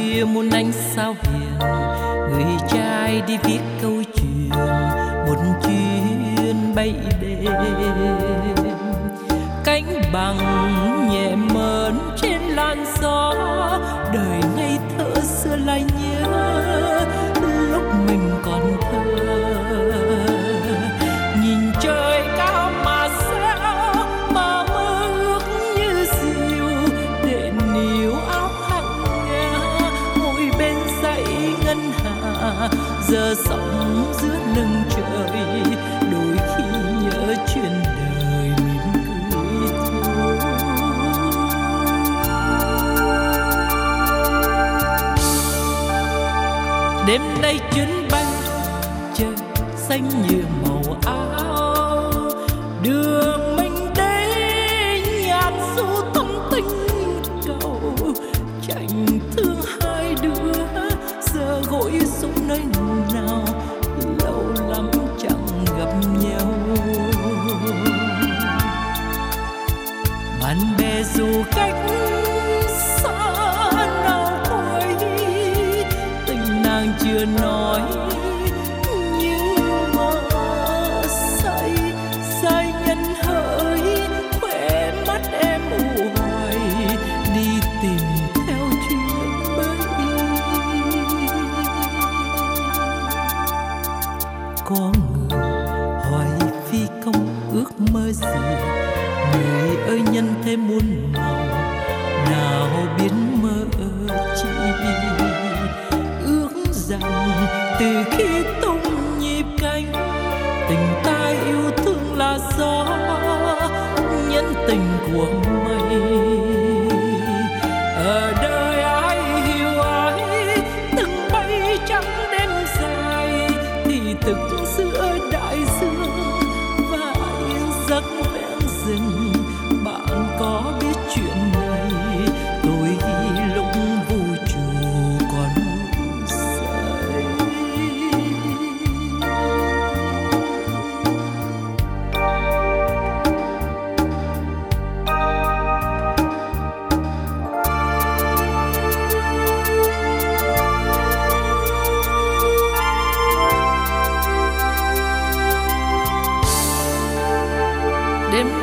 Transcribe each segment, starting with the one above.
khuya muôn ánh sao hiền? Người trai đi viết câu chuyện, một chuyến bay đêm. Cánh bằng nhẹ mờn trên làn gió giờ sóng giữa lưng trời, đôi khi nhớ chuyện đời mỉm cười thôi đêm nay chuyến bay trời xanh như màu áo đường nàng chưa nói nhưng mơ say say nhân hỡi. Khỏe mắt em u hoài, đi tìm theo chuyện bay có người hỏi phi công ước mơ gì? Người ơi, nhân thế muôn màu, nào biến từ khi tung nhịp cánh tình ta yêu thương là gió nhân tình của mây ở đời ai hiểu ai, từng bay trắng đêm dài, thì thực giữa đại dương và yên giấc vẹn rừng.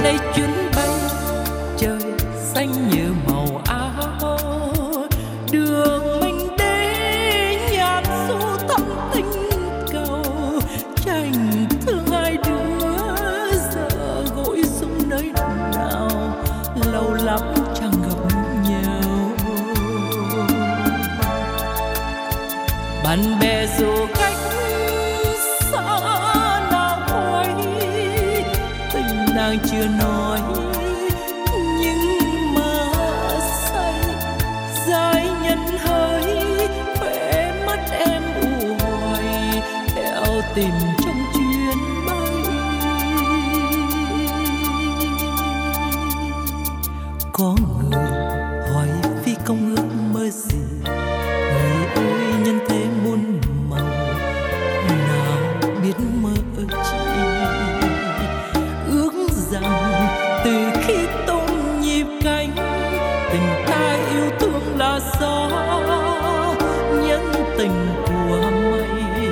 Đây chuyến bay, trời xanh như màu áo, đường mình đến nhạt du tâm tình cầu, tranh thương hai đứa giờ gội xuống nơi nào, lâu lắm chẳng gặp nhau. Bạn bè dù cách nàng chưa nói nhưng mà say. Dài nhân hơi khỏe mắt em u hoài theo tìm trong chuyến bay có từ khi tung nhịp cánh tình ta yêu thương là gió nhân tình của mây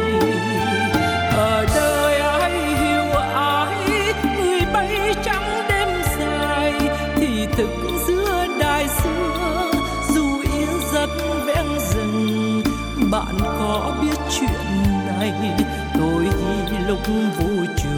ở đời ai hiểu ai người bay trắng đêm dài, thì thực giữa đại xưa, dù yên giấc vẹn rừng, bạn có biết chuyện này, tôi lúc vui trụ